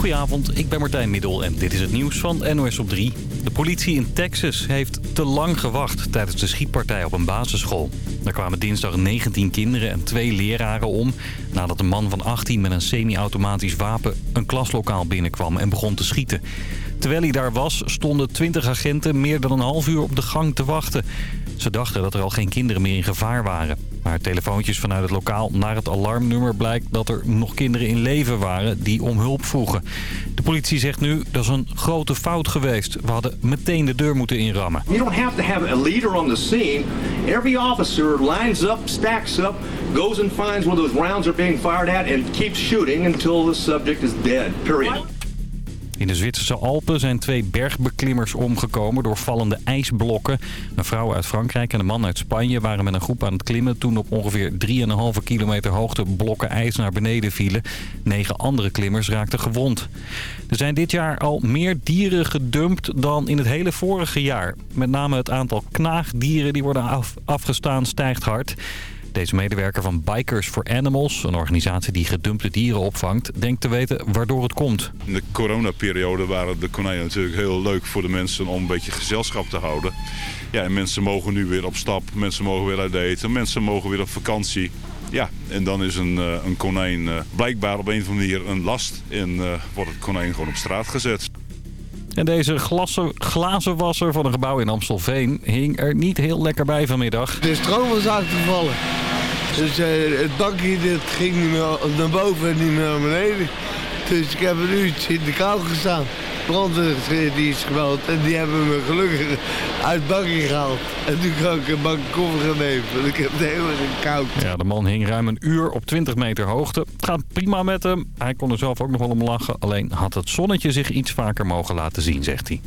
Goedenavond, ik ben Martijn Middel en dit is het nieuws van NOS op 3. De politie in Texas heeft te lang gewacht tijdens de schietpartij op een basisschool. Daar kwamen dinsdag 19 kinderen en twee leraren om... nadat een man van 18 met een semi-automatisch wapen een klaslokaal binnenkwam en begon te schieten. Terwijl hij daar was, stonden 20 agenten meer dan een half uur op de gang te wachten. Ze dachten dat er al geen kinderen meer in gevaar waren. Maar telefoontjes vanuit het lokaal naar het alarmnummer blijkt dat er nog kinderen in leven waren die om hulp vroegen. De politie zegt nu dat is een grote fout geweest. We hadden meteen de deur moeten inrammen. You don't have to have a leader on the scene. Every officer lines up, stacks up, goes and finds where those rounds are being fired at and keeps shooting until the subject is dead. Period. In de Zwitserse Alpen zijn twee bergbeklimmers omgekomen door vallende ijsblokken. Een vrouw uit Frankrijk en een man uit Spanje waren met een groep aan het klimmen... toen op ongeveer 3,5 kilometer hoogte blokken ijs naar beneden vielen. Negen andere klimmers raakten gewond. Er zijn dit jaar al meer dieren gedumpt dan in het hele vorige jaar. Met name het aantal knaagdieren die worden af, afgestaan stijgt hard... Deze medewerker van Bikers for Animals, een organisatie die gedumpte dieren opvangt, denkt te weten waardoor het komt. In de coronaperiode waren de konijnen natuurlijk heel leuk voor de mensen om een beetje gezelschap te houden. Ja, en mensen mogen nu weer op stap, mensen mogen weer uit eten, mensen mogen weer op vakantie. Ja, en dan is een, eh, een konijn eh, blijkbaar op een of andere manier een last en uh, wordt het konijn gewoon op straat gezet. En deze glazen, glazenwasser van een gebouw in Amstelveen hing er niet heel lekker bij vanmiddag. De stroom was uitgevallen. Dus uh, het bakje dat ging naar boven en niet meer naar beneden. Dus ik heb er nu in de kou gestaan. Die is gebeld en die hebben me gelukkig uit het bakje gehaald. En nu kan ik een bak koffer gaan nemen, want ik heb het heel erg koud. Ja, de man hing ruim een uur op 20 meter hoogte. Het gaat prima met hem. Hij kon er zelf ook nog wel om lachen. Alleen had het zonnetje zich iets vaker mogen laten zien, zegt hij.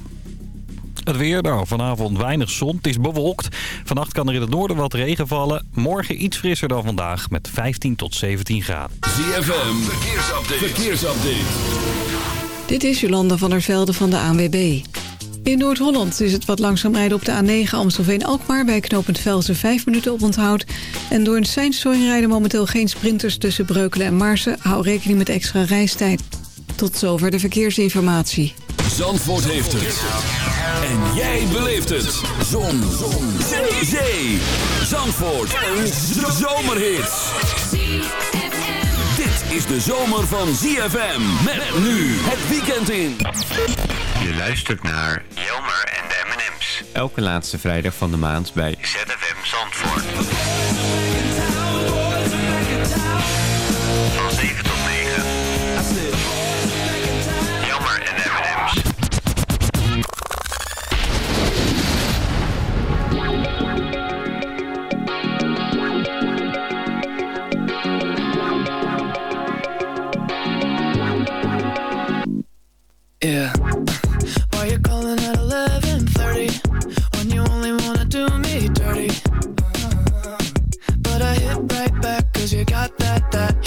Het weer, nou, vanavond weinig zon. Het is bewolkt. Vannacht kan er in het noorden wat regen vallen. Morgen iets frisser dan vandaag met 15 tot 17 graden. ZFM, verkeersupdate. verkeersupdate. Dit is Jolanda van der Velde van de ANWB. In Noord-Holland is het wat langzaam rijden op de A9 Amstelveen-Alkmaar... bij knooppunt Velsen 5 minuten op onthoud. En door een seinstoring rijden momenteel geen sprinters tussen Breukelen en Maarsen. Hou rekening met extra reistijd. Tot zover de verkeersinformatie. Zandvoort heeft het. En jij beleeft het. Zon. Zon. Zee. Zee. Zandvoort. Een zomerhit. Dit is de zomer van ZFM. Met nu het weekend in. Je luistert naar Jelmer en de M&M's. Elke laatste vrijdag van de maand bij ZFM Zandvoort. Yeah. Why you calling at 11:30 when you only wanna do me dirty? Uh-huh. But I hit right back 'cause you got that that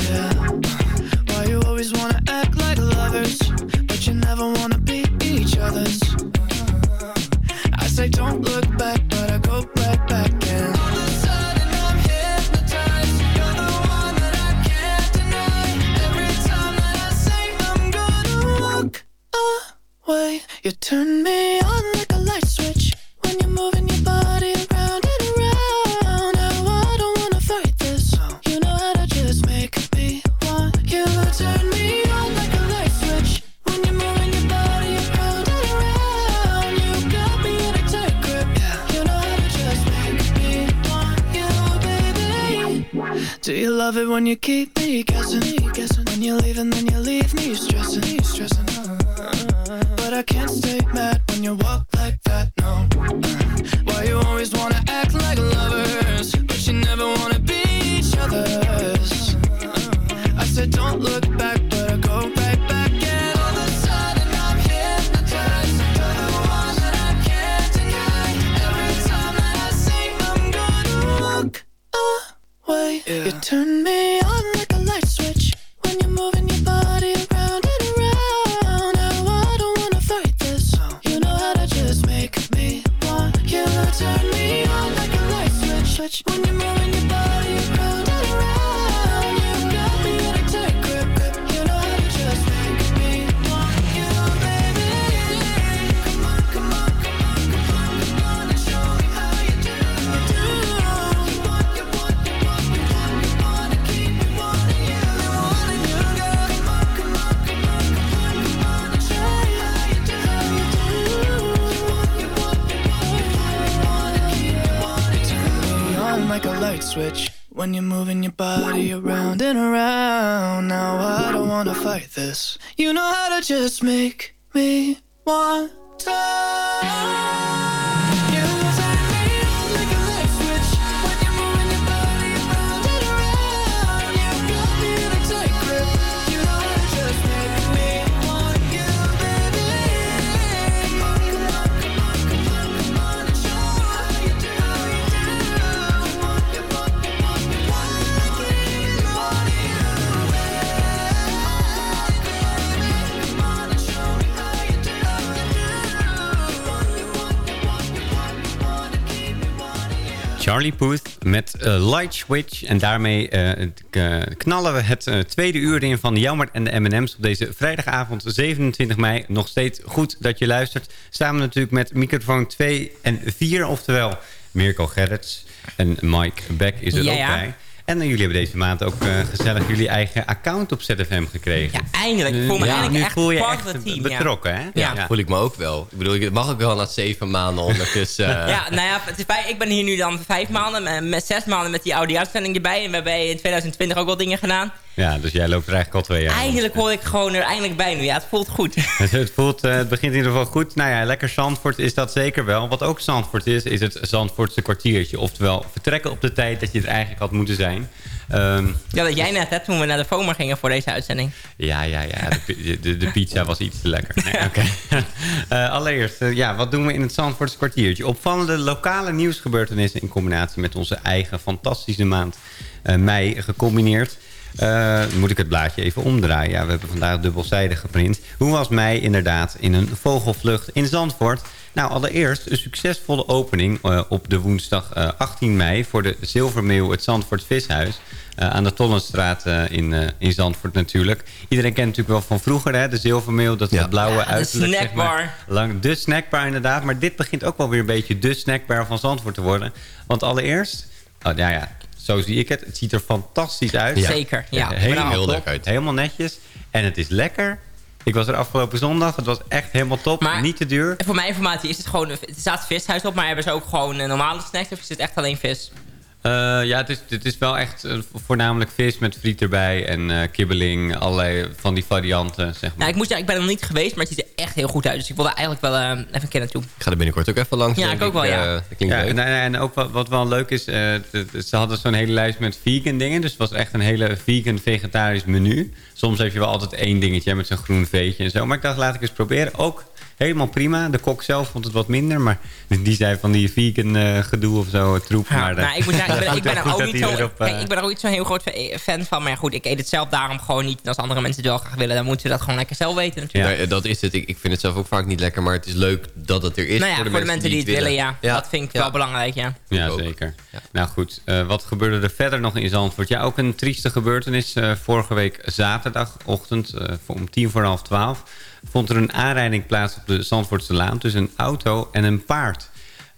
You turn me Charlie Puth met uh, Light Switch. En daarmee uh, knallen we het uh, tweede uur in van Jammer en de M&M's op deze vrijdagavond 27 mei. Nog steeds goed dat je luistert. Samen natuurlijk met microfoon 2 en 4, oftewel Mirko Gerrits. En Mike Beck is er ja, ook bij. En uh, jullie hebben deze maand ook uh, gezellig jullie eigen account op ZFM gekregen. Ja, eindelijk. Ik voel me ja, eindelijk echt voel je part echt team. betrokken, ja. hè? Ja. Ja, voel ik me ook wel. Ik bedoel, het mag ook wel na zeven maanden ondertussen. Uh... ja, nou ja, het is bij, ik ben hier nu dan vijf maanden, met zes maanden met die audio-uitzending erbij. En we hebben in 2020 ook wel dingen gedaan. Ja, dus jij loopt er eigenlijk al twee jaar. Eindelijk hoor ik gewoon er eindelijk bij nu. Ja, het voelt goed. het, voelt, uh, het begint in ieder geval goed. Nou ja, lekker Zandvoort is dat zeker wel. Wat ook Zandvoort is, is het Zandvoortse kwartiertje. Oftewel, vertrekken op de tijd dat je er eigenlijk had moeten zijn. Um, ja, dat jij net, hè, toen we naar de FOMA gingen voor deze uitzending. Ja, ja, ja. De, de, de pizza was iets te lekker. Nee, okay. uh, allereerst, uh, ja, wat doen we in het Zandvoortse kwartiertje? Opvallende lokale nieuwsgebeurtenissen in combinatie met onze eigen fantastische maand uh, mei gecombineerd. Uh, moet ik het blaadje even omdraaien. Ja, we hebben vandaag dubbelzijdig geprint. Hoe was mei inderdaad in een vogelvlucht in Zandvoort? Nou, allereerst een succesvolle opening uh, op de woensdag uh, 18 mei... voor de Zilvermeeuw, het Zandvoort Vishuis. Uh, aan de Tollenstraat in, in Zandvoort natuurlijk. Iedereen kent natuurlijk wel van vroeger, hè? De Zilvermeeuw, dat ja. blauwe ja, uiterlijk. De snackbar. Zeg maar. Lang, de snackbar inderdaad. Maar dit begint ook wel weer een beetje de snackbar van Zandvoort te worden. Want allereerst... Oh, ja, ja, zo zie ik het. Het ziet er fantastisch uit. Ja. Zeker, ja. Helemaal, heel leuk uit. helemaal netjes. En het is lekker. Ik was er afgelopen zondag. Het was echt helemaal top. Maar niet te duur. Voor mijn informatie is het gewoon... Er staat vishuis op, maar hebben ze ook gewoon een normale snacks? Of is het echt alleen vis? Uh, ja, het is, het is wel echt uh, voornamelijk vis met friet erbij en uh, kibbeling. Allerlei van die varianten, zeg maar. Nou, ik, moet zeggen, ik ben er nog niet geweest, maar het ziet er echt heel goed uit. Dus ik wil daar eigenlijk wel even een keer naartoe. Ik ga er binnenkort ook even langs. Ja, ik ook wel, ja. dat klinkt ja leuk. En, en ook wat, wat wel leuk is, ze hadden zo'n hele lijst met vegan dingen. Dus het was echt een hele vegan-vegetarisch menu. Soms heb je wel altijd één dingetje met zo'n groen veetje en zo. Maar ik dacht, laat ik eens proberen. Ook helemaal prima. De kok zelf vond het wat minder. Maar die zei van die vegan uh, gedoe of zo, troep. Ja, maar nou, ik, moet zeggen, ik ben, ik ben er ook niet zo, erop, uh... kijk, ik ben er ook niet zo'n heel groot fan van. Maar goed, ik eet het zelf daarom gewoon niet. En als andere mensen het wel graag willen, dan moeten ze dat gewoon lekker zelf weten natuurlijk. Ja, dat is het. Ik, ik vind het zelf ook vaak niet lekker. Maar het is leuk dat het er is nou ja, voor de voor mensen, de mensen die, het willen. Ja. ja. Dat vind ik ja. wel belangrijk, ja. Ja, zeker. Nou goed, uh, wat gebeurde er verder nog in Zandvoort? Ja, ook een trieste gebeurtenis. vorige week zaterdagochtend om tien voor half twaalf vond er een aanrijding plaats op de Zandvoortse Laan... tussen een auto en een paard.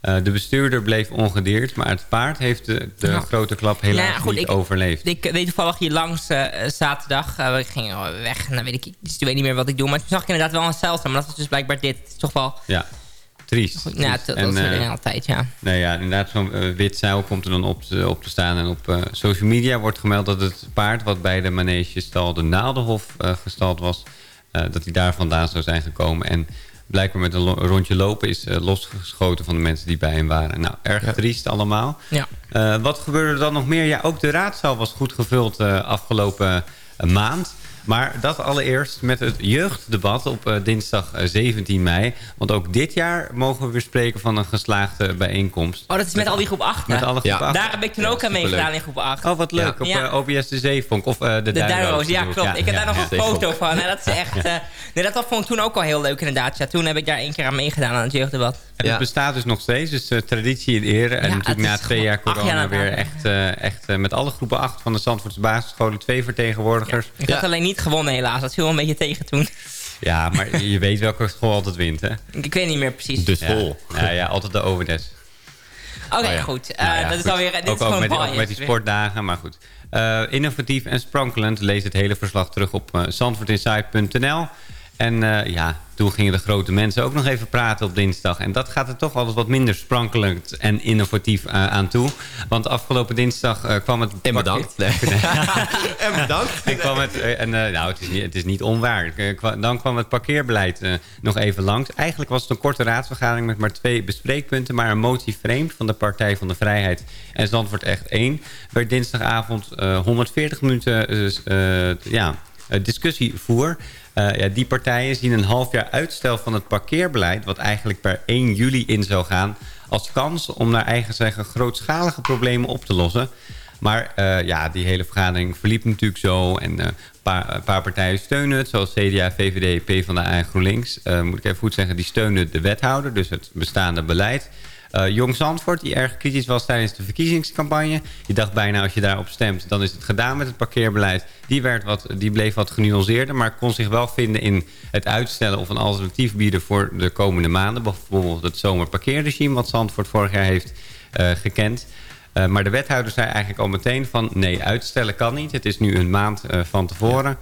Uh, de bestuurder bleef ongedeerd, maar het paard heeft de, de nou, grote klap helaas ja, goed, niet ik, overleefd. Ik weet toevallig hier langs uh, zaterdag. Uh, we gingen weg, nou weet ik, dus ik weet niet meer wat ik doe. Maar toen zag ik inderdaad wel een zeldzaam. Maar dat was dus blijkbaar dit. Het is toch wel... Ja, triest. Goed, ja, dat, dat is altijd, ja. Nee, ja, inderdaad, zo'n wit zeil komt er dan op te, op te staan. En op social media wordt gemeld dat het paard... wat bij de manegestal de Naaldenhof gestald was... Uh, dat hij daar vandaan zou zijn gekomen. En blijkbaar met een lo rondje lopen is uh, losgeschoten van de mensen die bij hem waren. Nou, erg ja. triest allemaal. Ja. Uh, wat gebeurde er dan nog meer? Ja, ook de raadzaal was goed gevuld afgelopen maand. Maar dat allereerst met het jeugddebat op uh, dinsdag 17 mei. Want ook dit jaar mogen we weer spreken van een geslaagde bijeenkomst. Oh, dat is met, met al die groep 8? Met alle groep ja. 8. Daar heb ik toen ook aan meegedaan in groep 8. Oh, wat leuk. Op uh, OBS de Zeevonk of de, de Duinroos. Ja, klopt. Ik heb daar nog een foto van. Dat is echt... nee, dat vond ik toen ook al heel leuk inderdaad. Ja, toen heb ik daar één keer aan meegedaan aan het jeugddebat. En het bestaat dus nog steeds. Dus uh, traditie in ere. En natuurlijk na twee jaar corona jaar weer echt, uh, echt uh, met alle groepen acht van de Zandvoortse basisscholen twee vertegenwoordigers. Ja. Ik had alleen niet gewonnen helaas. Dat viel een beetje tegen toen. Ja, maar je weet welke school altijd wint, hè? Ik weet niet meer precies. De school. Ja, ja, ja altijd de Overdes. Oké, okay, oh, goed. Nou ja, dat goed. is alweer... Dit ook, is ook, met, ook met die sportdagen, maar goed. Uh, innovatief en sprankelend. Lees het hele verslag terug op uh, En ja, toen gingen de grote mensen ook nog even praten op dinsdag. En dat gaat er toch altijd wat minder sprankelend en innovatief uh, aan toe. Want afgelopen dinsdag uh, kwam het... En bedankt. Nee. en bedankt. kwam het, en, nou, het is, niet, het is niet onwaar. dan kwam het parkeerbeleid nog even langs. Eigenlijk was het een korte raadsvergadering met maar twee bespreekpunten. Maar een motie vreemd van de Partij van de Vrijheid en Zandvoort Echt 1... werd dinsdagavond 140 minuten ja, discussie voer... Uh, ja, die partijen zien een half jaar uitstel van het parkeerbeleid... wat eigenlijk per 1 juli in zou gaan... als kans om naar eigen zeggen grootschalige problemen op te lossen. Maar uh, ja, die hele vergadering verliep natuurlijk zo... en een paar, paar, partijen steunen het, zoals CDA, VVD, PvdA en GroenLinks. moet ik even goed zeggen, die steunen de wethouder, dus het bestaande beleid... Uh, Jong Zandvoort, die erg kritisch was tijdens de verkiezingscampagne. Je dacht bijna, als je daarop stemt, dan is het gedaan met het parkeerbeleid. Die, werd wat, die bleef wat genuanceerder, maar kon zich wel vinden in het uitstellen... of een alternatief bieden voor de komende maanden. Bijvoorbeeld het zomerparkeerregime, wat Zandvoort vorig jaar heeft uh, gekend. Uh, maar de wethouder zei eigenlijk al meteen van... nee, uitstellen kan niet. Het is nu een maand van tevoren...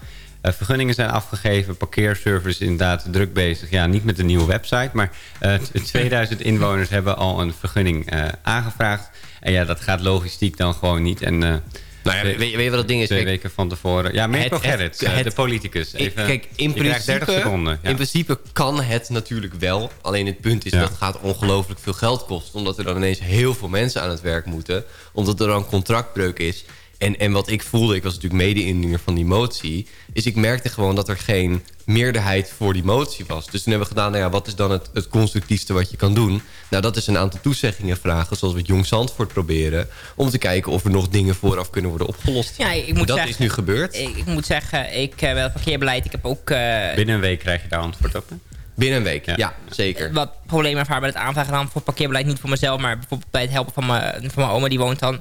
Uh, vergunningen zijn afgegeven. Parkeerservice inderdaad druk bezig. Ja, niet met een nieuwe website. Maar uh, eh, 2000 inwoners hebben al een vergunning uh, aangevraagd. En ja, dat gaat logistiek dan gewoon niet. En, nou ja, weet, weet, je wat het ding is? Twee weken van tevoren. Ja, Mirko Gerrits, de politicus. Even, kijk, in principe, seconden, ja. in principe kan het natuurlijk wel. Alleen het punt is ja. dat het gaat ongelooflijk veel geld kosten. Omdat er dan ineens heel veel mensen aan het werk moeten. Omdat er dan contractbreuk is. En, en wat ik voelde, ik was natuurlijk mede-indiener van die motie... is ik merkte gewoon dat er geen meerderheid voor die motie was. Dus toen hebben we gedaan, nou ja, wat is dan het, het constructiefste wat je kan doen? Nou, dat is een aantal toezeggingen vragen, zoals we het Jong Zandvoort proberen... om te kijken of er nog dingen vooraf kunnen worden opgelost. Ja, ik moet dat zeggen, is nu gebeurd. Ik, ik moet zeggen, ik uh, het parkeerbeleid, ik heb ook... Uh, Binnen een week krijg je daar antwoord op, hè? Binnen een week, ja, ja zeker. Wat problemen ervaren bij het aanvragen dan voor parkeerbeleid. Niet voor mezelf, maar bijvoorbeeld bij het helpen van mijn, van mijn oma. Die woont dan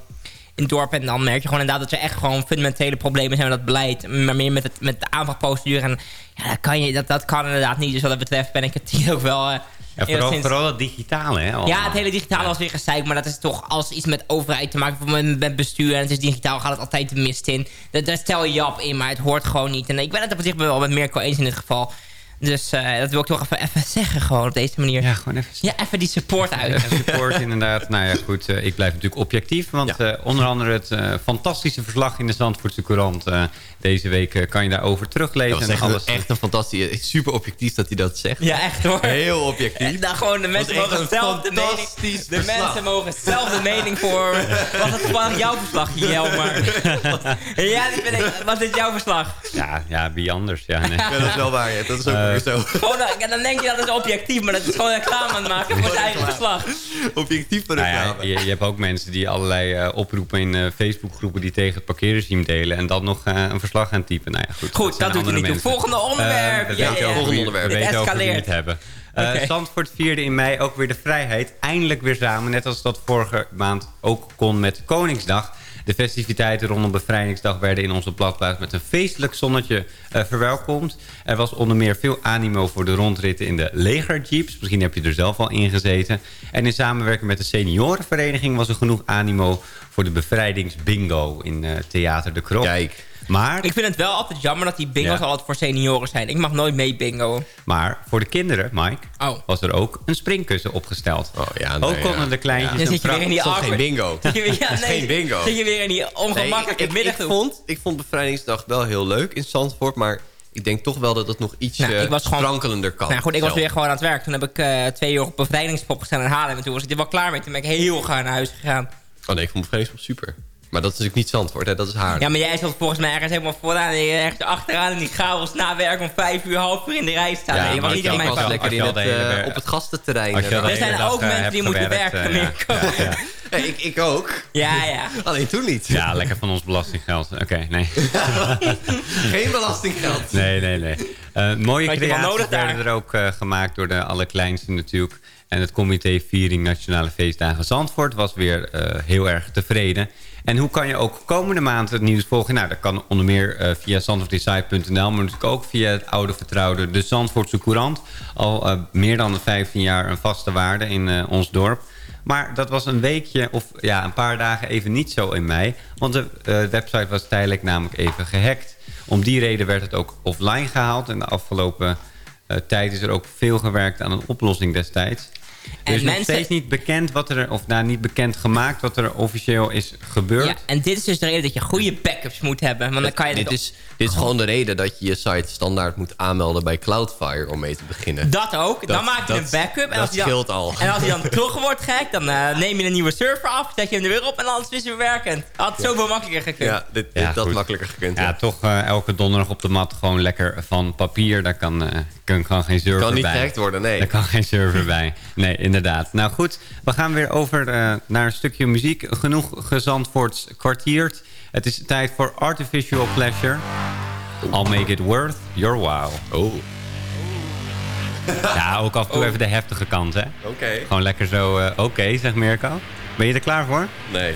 in het dorp. En dan merk je gewoon inderdaad dat er echt gewoon fundamentele problemen zijn met dat beleid. Maar meer met, het, met de aanvraagprocedure. En ja, dat kan, je, dat, dat kan inderdaad niet. Dus wat dat betreft ben ik het hier ook wel... Uh, ja, vooral, vooral het digitale, hè? Ja, het hele digitale was weer gezeik. Maar dat is toch als iets met overheid te maken met, met bestuur. En het is digitaal, gaat het altijd de mist in. Daar stel je op in, maar het hoort gewoon niet. En ik ben het op zich wel met Mirko eens in dit geval. Dus uh, dat wil ik toch even, even zeggen gewoon op deze manier. Ja, gewoon even... Ja, even die support uit. Even support inderdaad. Nou ja, goed. Uh, ik blijf natuurlijk objectief. Want ja. uh, onder andere het fantastische verslag in de Zandvoortse Courant... deze week kan je daarover teruglezen. Dat is echt, alles... echt een fantastische... Super objectief dat hij dat zegt. Ja, echt hoor. Heel objectief. nou, gewoon de mensen mogen zelf de mening... De mensen mogen zelf de mening voor... Was het gewoon jouw verslag, Jelmer? ja, dit ben ik, was dit jouw verslag? Ja, ja wie anders? Ja, nee. ja, dat is wel waar. Dat is ook uh, zo. Gewoon, dan denk je dat het objectief, maar dat is gewoon reclame aan het maken voor zijn eigen verslag. Objectief voor nou ja, je, je, hebt ook mensen die allerlei uh, oproepen in uh, Facebookgroepen die tegen het parkeerregime delen en dan nog een verslag gaan typen. Nou ja, goed, goed dat, dat doet er niet toe. Volgende onderwerp. we ja, weten ja, volgende onderwerp. We weten over wie het hebben. Uh, okay. Zandvoort vierde in mei ook weer de vrijheid. Eindelijk weer samen, net als dat vorige maand ook kon met Koningsdag. De festiviteiten rondom Bevrijdingsdag werden in onze bladplaats met een feestelijk zonnetje uh, verwelkomd. Er was onder meer veel animo voor de rondritten in de legerjeeps. Misschien heb je er zelf al in gezeten. En in samenwerking met de seniorenvereniging was er genoeg animo voor de bevrijdingsbingo in uh, Theater de Krop. Kijk. Maar, ik vind het wel altijd jammer dat die bingo's ja. altijd voor senioren zijn. Ik mag nooit mee bingo. Maar voor de kinderen, Mike, oh. was er ook een springkussen opgesteld. Oh, ja, nee, ook konden ja. de kleintjes... Ja. Dan zit je weer in die geen bingo. ja, nee, geen bingo. Zit je weer in die ongemakkelijke nee, ik, ik, ik, vond, ik vond Bevrijdingsdag wel heel leuk in Zandvoort, maar... Ik denk toch wel dat het nog iets nou, sprankelender kan. Nou goed, ik was weer gewoon aan het werk. Toen heb ik uh, twee uur op bevrijdingspop gestaan in Haarlem. En toen was ik er wel klaar mee. Toen ben ik heel graag naar huis gegaan. Oh nee, ik vond bevrijdingspop super. Maar dat is natuurlijk niet Zandvoort, hè? dat is haar. Ja, maar jij zat volgens mij ergens helemaal vooraan... en ergens achteraan in die chaos na werk om vijf uur, half uur in de rij staan. Ja, je mag niet in mijn was lekker in het, uh, op het gastenterrein. Er zijn ook mensen die moeten werken. Uh, ja. ja, ik, ik ook. Ja, ja. Alleen toen niet. Ja, lekker van ons belastinggeld. Oké, okay, nee. Geen belastinggeld. Nee, nee, nee. Uh, mooie creaties werden er ook uh, gemaakt door de allerkleinste natuurlijk. En het comité Viering Nationale Feestdagen Zandvoort was weer uh, heel erg tevreden. En hoe kan je ook komende maand het nieuws volgen? Nou, dat kan onder meer uh, via zandvoortinsight.nl... maar natuurlijk ook via het oude vertrouwde De Zandvoortse Courant. Al uh, meer dan 15 jaar een vaste waarde in uh, ons dorp. Maar dat was een weekje of ja, een paar dagen even niet zo in mei. Want de website was tijdelijk namelijk even gehackt. Om die reden werd het ook offline gehaald. En de afgelopen tijd is er ook veel gewerkt aan een oplossing destijds. Er is nog steeds niet bekend wat er, of nou niet bekend gemaakt wat er officieel is gebeurd. Ja, en dit is dus de reden dat je goede backups moet hebben. Want dan kan je dit, is, dit is gewoon de reden dat je je site standaard moet aanmelden bij Cloudflire om mee te beginnen. Dat ook. dan maak je een backup. En dat als scheelt al. En als hij dan toch wordt gek, dan uh, neem je een nieuwe server af, zet je hem er weer op en alles is weer werkend. Had ja. zoveel makkelijker gekund. Ja, dit, dit dat makkelijker gekund. Ja, toch uh, elke donderdag op de mat gewoon lekker van papier. Daar kan, uh, kan, kan geen server bij. Kan niet gehackt worden, nee. Daar kan geen server bij. Nee, inderdaad. Nou goed, we gaan weer over naar een stukje muziek. Genoeg gezandvoorts kwartiert. Het is tijd voor Artificial Pleasure. I'll make it worth your while. Oh. Ja, ook af en toe oh. even de heftige kant, hè? Oké. Gewoon lekker zo, uh, oké, okay, zegt Mirko. Ben je er klaar voor? Nee.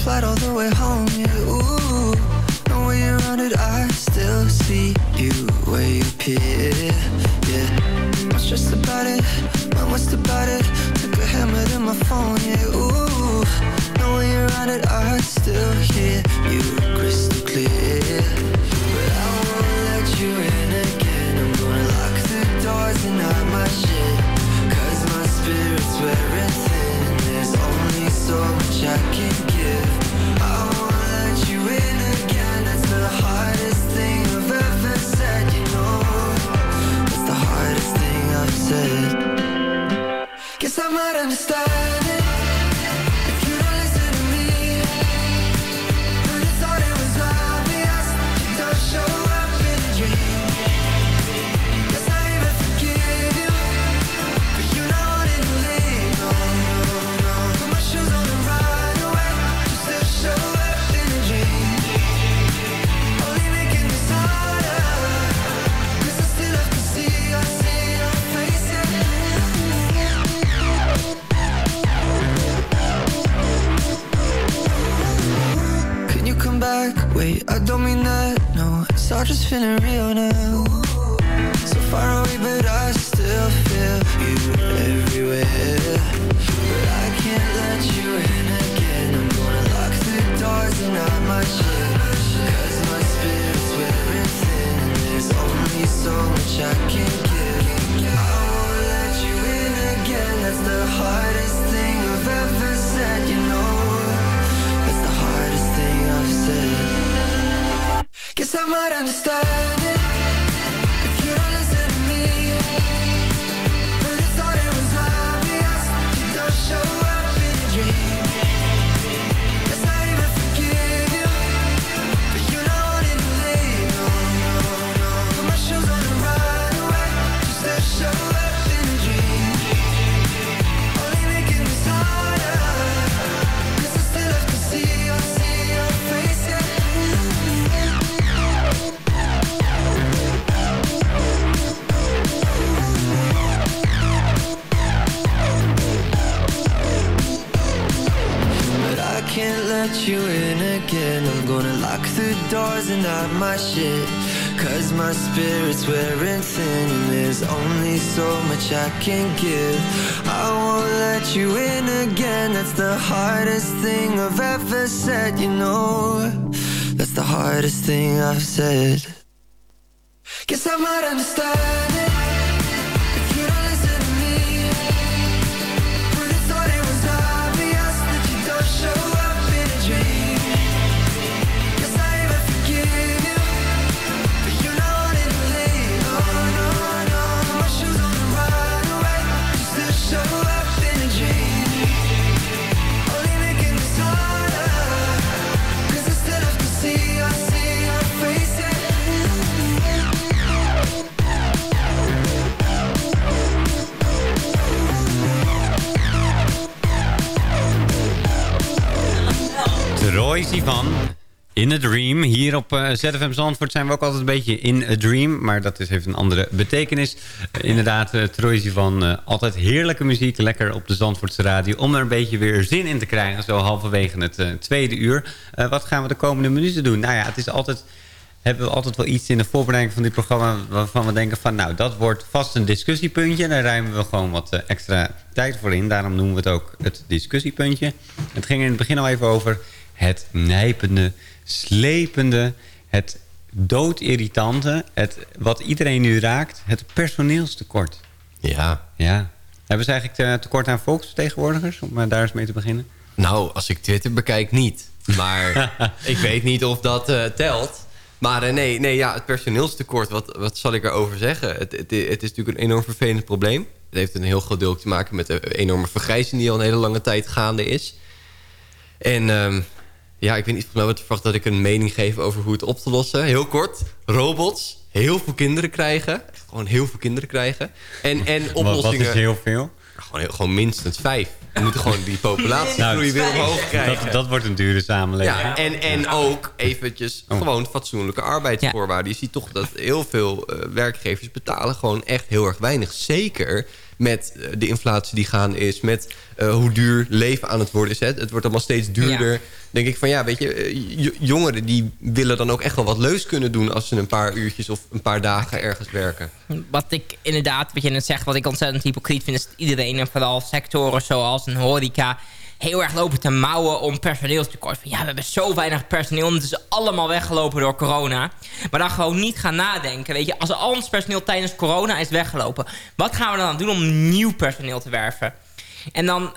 flight all the way home, yeah, ooh No way around it, I still see you where you appear, yeah. I'm stressed about it, my what's about it. Took a hammer to my phone, yeah, ooh No way around it, I still hear you crystal clear. But I won't let you in again. I'm gonna lock the doors and hide my shit. Cause my spirit's wearing thin so much I can give. I won't let you in again the hardest thing I've ever said, you know. It's the hardest thing I've said. Guess I might understand. Feeling real now hardest thing I've said. Guess I might understand it Troy Sivan. In a Dream. Hier op eh, ZFM Zandvoort zijn we ook altijd een beetje in a dream. Maar dat heeft een andere betekenis. Eh, inderdaad, uh, eh, altijd heerlijke muziek. Lekker op de Zandvoortse radio. Om er een beetje weer zin in te krijgen. Zo halverwege het tweede uur. Wat gaan we de komende minuten doen? Nou ja, het is altijd... Hebben we altijd wel iets in de voorbereiding van dit programma... waarvan we denken van... nou, dat wordt vast een discussiepuntje. Daar ruimen we gewoon wat extra tijd voor in. Daarom noemen we het ook het discussiepuntje. Het ging in het begin al even over het nijpende, slepende, het doodirritante, het, wat iedereen nu raakt, het personeelstekort. Ja. Ja. Hebben ze eigenlijk eh, tekort aan volksvertegenwoordigers, om eh, daar eens mee te beginnen? Nou, als ik Twitter bekijk, niet. Maar ik weet niet of dat eh, telt. Maar nee, nee ja, het personeelstekort, wat, wat zal ik erover zeggen? Het, het, het is natuurlijk een enorm vervelend probleem. Het heeft een heel groot deel te maken met de enorme vergrijzing... die al een hele lange tijd gaande is. En ehm, ja, ik weet niet, volgens mij wordt verwacht dat ik een mening geef... over hoe het op te lossen. Heel kort, robots, heel veel kinderen krijgen. Echt gewoon heel veel kinderen krijgen. En, en oplossingen... Wat is heel veel? Gewoon, gewoon minstens vijf. We moeten gewoon die populatiegroei weer omhoog krijgen. Nou, Dat, dat wordt een dure samenleving. Ja, en, en ook eventjes Oh. gewoon fatsoenlijke arbeidsvoorwaarden. Je ziet toch dat heel veel eh, werkgevers betalen gewoon echt heel erg weinig. Zeker met eh, de inflatie die gaan is, met eh, hoe duur leven aan het worden is. Hè. Het wordt allemaal steeds duurder. Denk ik van ja, weet je, eh, jongeren die willen dan ook echt wel wat leus kunnen doen... als ze een paar uurtjes of een paar dagen ergens werken. Wat ik inderdaad, wat je net zegt, wat ik ontzettend hypocriet vind... is dat iedereen, en vooral sectoren zoals een horeca... heel erg lopen te mouwen om personeelstekort. Van, ja, we hebben zo weinig personeel en het is allemaal weggelopen door corona. Maar dan gewoon niet gaan nadenken. Weet je, als al ons personeel tijdens corona is weggelopen... wat gaan we dan doen om nieuw personeel te werven? En dan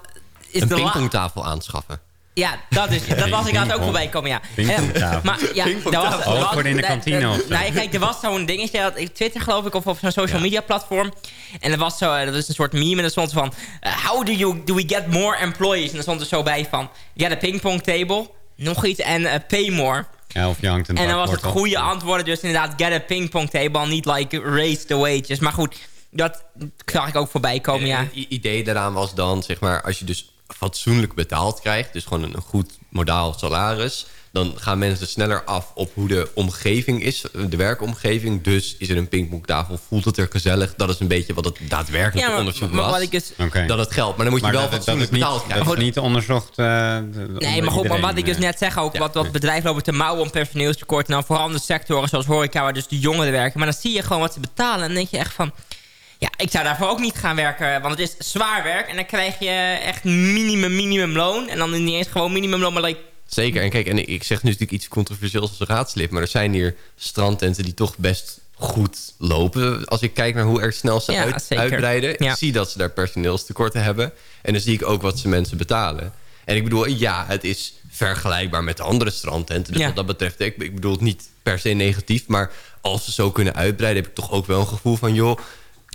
is Een de pingpongtafel aanschaffen. Ja, dat, is, dat was ik aan het ook voorbij komen, ja. En, maar ja, was, er in de kantine of zo. Nou, ja, kijk, er was zo'n dingetje, dat, ik Twitter geloof ik, of op zo'n social media platform. En er was zo, dat is een soort meme en er stond van... eh, how do, you, do we get more employees? En er stond er zo bij van, get a pingpong table, nog iets en eh, pay more. Ja, of je hangt een En dan was het goede antwoord dus inderdaad get a pingpong table, niet like raise the wages. Maar goed, dat zag ik ook voorbij komen, ja. Het idee daaraan was dan, zeg maar, als je dus fatsoenlijk betaald krijgt... dus gewoon een, een goed modaal salaris... dan gaan mensen sneller af op hoe de omgeving is, de werkomgeving. Dus is er een pingpongtafel, voelt het er gezellig. Dat is een beetje wat het daadwerkelijke Ja, maar- onderzoek maar was. wat ik dus-. Dat het geldt, maar dan moet je Maar wel dat, dat fatsoenlijk is niet, betaald krijgen. dat is niet onderzocht. eh, de- Nee, onder maar goed, maar wat ik dus eh. net zeg ook, wat, wat bedrijven lopen te mouwen om personeelstekort. En dan vooral in de sectoren zoals horeca, waar dus de jongeren werken. Maar dan zie je gewoon wat ze betalen. En dan denk je echt van, ja, ik zou daarvoor ook niet gaan werken. Want het is zwaar werk. En dan krijg je echt minimum, minimumloon. En dan niet eens gewoon minimumloon, maar like, Zeker, en kijk, en ik- zeg nu natuurlijk iets controversieels als raadslid... maar er zijn hier strandtenten die toch best goed lopen. Als ik kijk naar hoe er snel ze Ja, uit- zeker. uitbreiden... Ja. ik zie dat ze daar personeelstekorten hebben. En dan zie ik ook wat ze mensen betalen. En ik bedoel, ja, het is vergelijkbaar met de andere strandtenten. Dus Ja. wat dat betreft, ik, ik bedoel het niet per se negatief... maar als ze zo kunnen uitbreiden, heb ik toch ook wel een gevoel van... joh,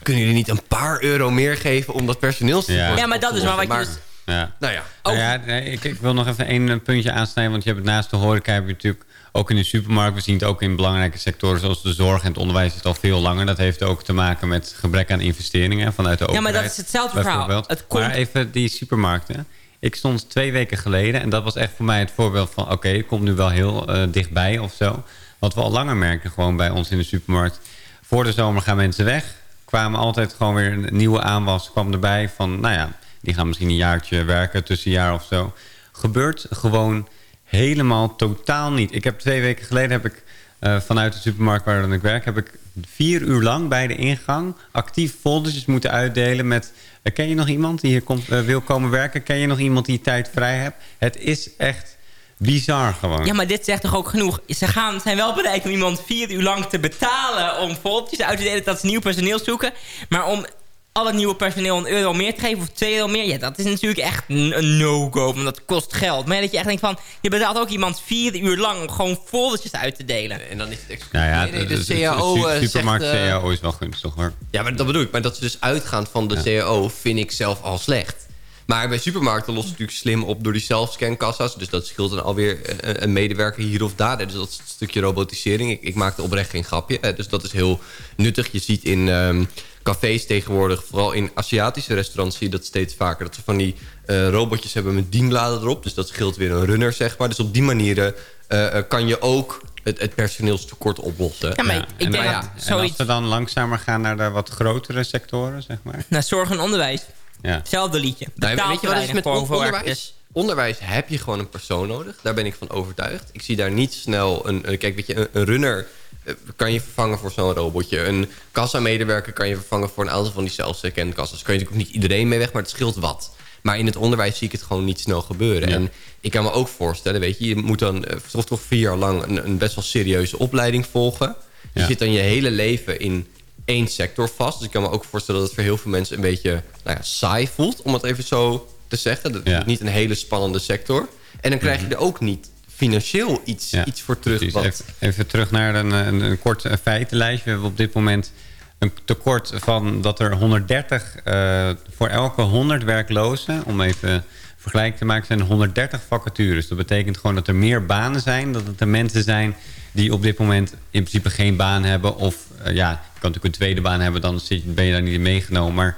kunnen jullie niet een paar euro meer geven om dat personeelstekort Ja. Ja, maar dat is maar wat je Maar- dus... Ja. Nou ja, Nou ja, nee, ik, ik wil nog even één eh, puntje aansnijden. Want je hebt het naast de horeca heb je natuurlijk ook in de supermarkt. We zien het ook in belangrijke sectoren zoals de zorg en het onderwijs is het al veel langer. Dat heeft ook te maken met gebrek aan investeringen vanuit de Ja, maar overheid. dat is hetzelfde verhaal. Het komt- Maar even die supermarkten. Ik stond twee weken geleden en dat was echt voor mij het voorbeeld van... oké, het komt nu wel heel eh, dichtbij of zo. Wat we al langer merken gewoon bij ons in de supermarkt. Voor de zomer gaan mensen weg. Kwamen altijd gewoon weer een nieuwe aanwas kwam erbij van... nou ja, die gaan misschien een jaartje werken, tussenjaar of zo. Gebeurt gewoon helemaal totaal niet. Ik heb twee weken geleden heb ik eh, vanuit de supermarkt waar dan ik werk... heb ik vier uur lang bij de ingang actief foldertjes moeten uitdelen met... eh, ken je nog iemand die hier komt, eh, wil komen werken? Ken je nog iemand die tijd vrij hebt? Het is echt bizar gewoon. Ja, maar dit zegt toch ook genoeg. Ze gaan, zijn wel bereid om iemand vier uur lang te betalen... om voltjes uit te delen dat ze nieuw personeel zoeken. Maar om alle nieuwe personeel een euro meer te geven of twee euro meer... ja, dat is natuurlijk echt een no-go, want dat kost geld. Maar dat je echt denkt van... je betaalt ook iemand vier uur lang om gewoon foldertjes uit te delen. en dan is het excuus. Nou ja, Nee, nee, de de, de- CAO, de eh, su- zegt, supermarkt eh, CAO is wel gunstig hoor. Ja, maar dat bedoel ik. Maar dat ze dus uitgaan van de CAO vind ik zelf al slecht. Maar bij supermarkten lost het natuurlijk slim op door die zelfscankassa's. Dus dat scheelt dan alweer een, een medewerker hier of daar. Dus dat is een stukje robotisering. Ik, ik maakte oprecht geen grapje. Eh, Dus dat is heel nuttig. Je ziet in ehm, cafés tegenwoordig, vooral in Aziatische restaurants... zie je dat steeds vaker. Dat ze van die eh, robotjes hebben met dienbladen erop. Dus dat scheelt weer een runner, zeg maar. Dus op die manieren eh, kan je ook het, het personeelstekort oplossen. Ja, maar ik- ik en, denk dat en als we dan langzamer gaan naar de wat grotere sectoren, zeg maar. Nou, zorg en onderwijs. Ja. Hetzelfde liedje. Nou, weet je wat het is met on- onderwijs? Onderwijs heb je gewoon een persoon nodig. Daar ben ik van overtuigd. Ik zie daar niet snel een... een- kijk, weet je, een, een runner eh, kan je vervangen voor zo'n robotje. Een kassamedewerker kan je vervangen voor een aantal van die zelfscankassa's. kassa's. Kan je natuurlijk ook niet iedereen mee weg, maar het scheelt wat. Maar in het onderwijs zie ik het gewoon niet snel gebeuren. Ja. En ik kan me ook voorstellen, weet je... je moet dan eh, toch, toch vier jaar lang een, een best wel serieuze opleiding volgen. Je Ja. zit dan je hele leven in één sector vast. Dus ik kan me ook voorstellen dat het voor heel veel mensen... een beetje nou ja, saai voelt, om het even zo te zeggen. Dat is niet een hele spannende sector. En dan krijg je er ook niet financieel iets, Ja, iets voor terug. Wat, Even, even terug naar een, een, een kort eh, feitenlijst. We hebben op dit moment een tekort van dat er 130... eh, voor elke 100 werklozen, om even vergelijk te maken... zijn er 130 vacatures. Dat betekent gewoon dat er meer banen zijn. Dat het er mensen zijn die op dit moment in principe geen baan hebben. Of eh, ja, je kan natuurlijk een tweede baan hebben... dan ben je daar niet in meegenomen. Maar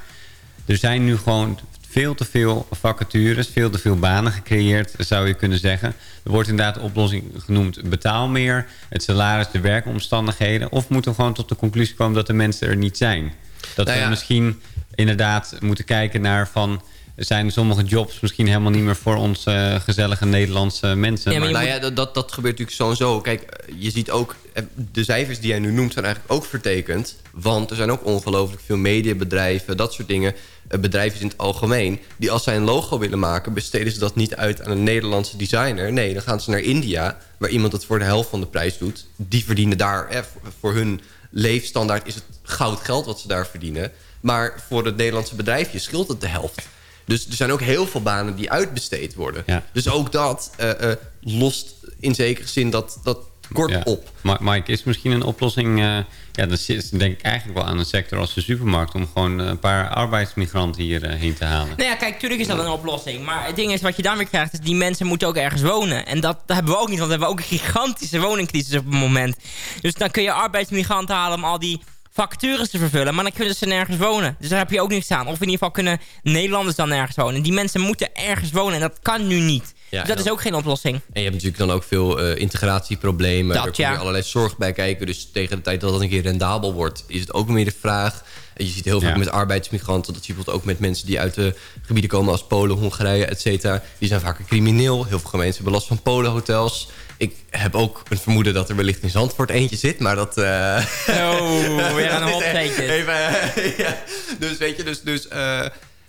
er zijn nu gewoon veel te veel vacatures, veel te veel banen gecreëerd, zou je kunnen zeggen. Er wordt inderdaad de oplossing genoemd betaal meer, het salaris, de werkomstandigheden. Of moeten we gewoon tot de conclusie komen dat de mensen er niet zijn. Dat Nou we misschien inderdaad moeten kijken naar van... zijn sommige jobs misschien helemaal niet meer voor ons eh, gezellige Nederlandse mensen. Ja, maar nou moet- ja, dat, dat, dat gebeurt natuurlijk sowieso. Kijk, eh, je ziet ook... eh, de cijfers die jij nu noemt zijn eigenlijk ook vertekend. Want er zijn ook ongelooflijk veel mediabedrijven, dat soort dingen... eh, bedrijven in het algemeen... die als zij een logo willen maken... besteden ze dat niet uit aan een Nederlandse designer. Nee, dan gaan ze naar India... waar iemand het voor de helft van de prijs doet. Die verdienen daar... voor- voor hun leefstandaard is het goud geld wat ze daar verdienen. Maar voor het Nederlandse bedrijfje scheelt het de helft. Dus er zijn ook heel veel banen die uitbesteed worden. Ja. Dus ook dat eh, eh, lost in zekere zin dat, dat tekort Ja. op. Ma- Mike, is misschien een oplossing... eh, ja, dat zit denk ik eigenlijk wel aan een sector als de supermarkt... om gewoon een paar arbeidsmigranten hierheen heen te halen. Nou ja, kijk, tuurlijk is dat een oplossing. Maar het ding is, wat je dan weer krijgt, is die mensen moeten ook ergens wonen. En dat, dat hebben we ook niet, want we hebben ook een gigantische woningcrisis op het moment. Dus dan kun je arbeidsmigranten halen om al die vacatures te vervullen. Maar dan kunnen ze nergens wonen. Dus daar heb je ook niks aan. Of in ieder geval kunnen Nederlanders dan nergens wonen. Die mensen moeten ergens wonen en dat kan nu niet. Ja, dus dat is ook geen oplossing. En je hebt natuurlijk dan ook veel eh, integratieproblemen. Dat, er komen ja. allerlei zorg bij kijken. Dus tegen de tijd dat dat een keer rendabel wordt... is het ook meer de vraag. En je ziet heel veel Ja. met arbeidsmigranten. Dat zie je bijvoorbeeld ook met mensen die uit de gebieden komen... als Polen, Hongarije, et cetera. Die zijn vaker crimineel. Heel veel gemeenten hebben last van Polenhotels. Ik heb ook een vermoeden dat er wellicht in Zandvoort eentje zit. Maar dat... eh, Oh, weer een hot. Even, ja. Dus weet je, dus... dus eh,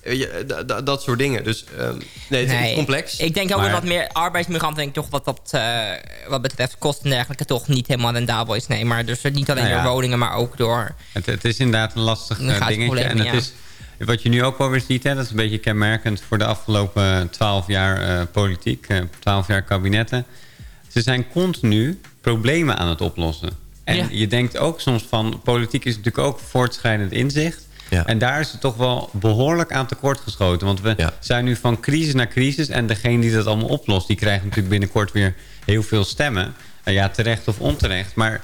weet je, da- da- dat soort dingen. Dus ehm, nee, het is Nee. complex. Ik denk ook Maar- dat wat meer arbeidsmigranten... denk ik toch wat dat eh, wat betreft kosten en dergelijke... toch niet helemaal rendabel is. Nee, maar dus niet alleen Nou ja. door woningen, maar ook door... Het, het is inderdaad een lastig dingetje. En het ja. is, wat je nu ook wel weer ziet, hè, dat is een beetje kenmerkend voor de afgelopen twaalf jaar eh, politiek, twaalf jaar kabinetten. Ze zijn continu problemen aan het oplossen. En Ja. je denkt ook soms van, politiek is natuurlijk ook voortschrijdend inzicht. Ja. En daar is het toch wel behoorlijk aan tekort geschoten. Want we Ja. zijn nu van crisis naar crisis. En degene die dat allemaal oplost, die krijgt natuurlijk binnenkort weer heel veel stemmen. En ja, terecht of onterecht. Maar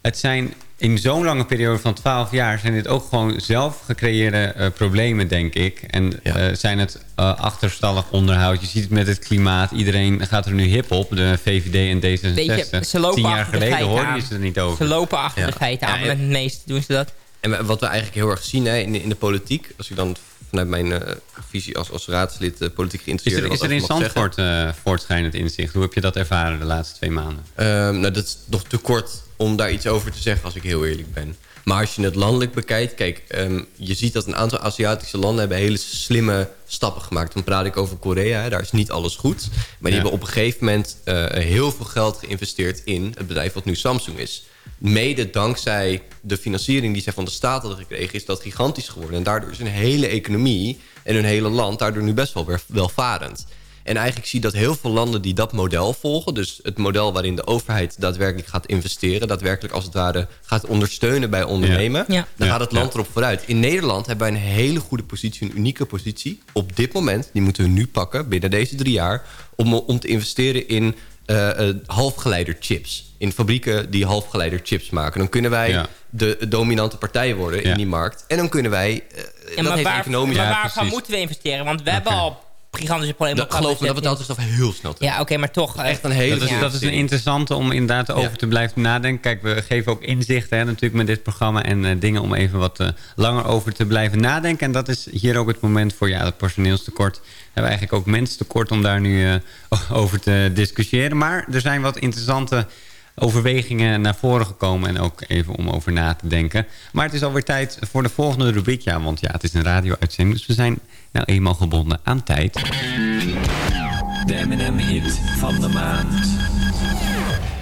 het zijn in zo'n lange periode van 12 jaar... zijn dit ook gewoon zelf gecreëerde eh, problemen, denk ik. En Ja. eh, zijn het eh, achterstallig onderhoud. Je ziet het met het klimaat. Iedereen gaat er nu hip op. De VVD en D66. Weet je, ze lopen Tien jaar geleden hoorde je ze er niet over. Ze lopen achter Ja. de feiten aan. Met het meeste doen ze dat. En wat we eigenlijk heel erg zien hè, in, de, in de politiek... als ik dan vanuit mijn eh, visie als, als raadslid politiek Is geïnteresseerd er, is er in Zandvoort eh, voortschrijdend inzicht? Hoe heb je dat ervaren de laatste twee maanden? Ehm, nou, dat is nog te kort om daar iets over te zeggen, als ik heel eerlijk ben. Maar als je het landelijk bekijkt, kijk, ehm, je ziet dat een aantal Aziatische landen hebben hele slimme stappen gemaakt. Dan praat ik over Korea, hè, daar is niet alles goed. Maar die Ja. hebben op een gegeven moment eh, heel veel geld geïnvesteerd in het bedrijf wat nu Samsung is. Mede dankzij de financiering die zij van de staat hadden gekregen, is dat gigantisch geworden. En daardoor is hun hele economie en hun hele land daardoor nu best wel weer welvarend. En eigenlijk zie je dat heel veel landen die dat model volgen... dus het model waarin de overheid daadwerkelijk gaat investeren... daadwerkelijk als het ware gaat ondersteunen bij ondernemen... Ja. dan Ja, gaat het land ja. erop vooruit. In Nederland hebben wij een hele goede positie, een unieke positie... op dit moment, die moeten we nu pakken binnen deze drie jaar... om, om te investeren in eh, eh, halfgeleiderchips. In fabrieken die halfgeleiderchips maken. Dan kunnen wij Ja. de dominante partij worden Ja. in die markt. En dan kunnen wij... eh, Ja, dat maar heeft waar, economisch... maar waarvan precies. moeten we investeren? Want we hebben al gigantische problemen. Dat, geloof me, dat betaalt zichzelf heel snel terug. Ja, oké, maar toch... eh, Echt een hele Dat is, dat is een interessante om inderdaad over Ja. te blijven nadenken. Kijk, we geven ook inzichten hè, natuurlijk met dit programma... en eh, dingen om even wat eh, langer over te blijven nadenken. En dat is hier ook het moment voor ja, het personeelstekort. We hebben eigenlijk ook mensentekort om daar nu eh, over te discussiëren. Maar er zijn wat interessante overwegingen naar voren gekomen... en ook even om over na te denken. Maar het is alweer tijd voor de volgende rubriek. Ja, want ja, het is een radio-uitzending, dus we zijn nou eenmaal gebonden aan tijd. De M&M-hit van de maand.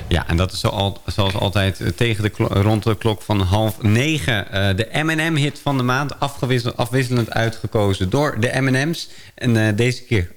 Ja, en dat is zo al, zoals altijd eh, tegen de rond de klok van half negen. eh, de M&M-hit van de maand, afwisselend uitgekozen door de M&M's. En eh, deze, keer,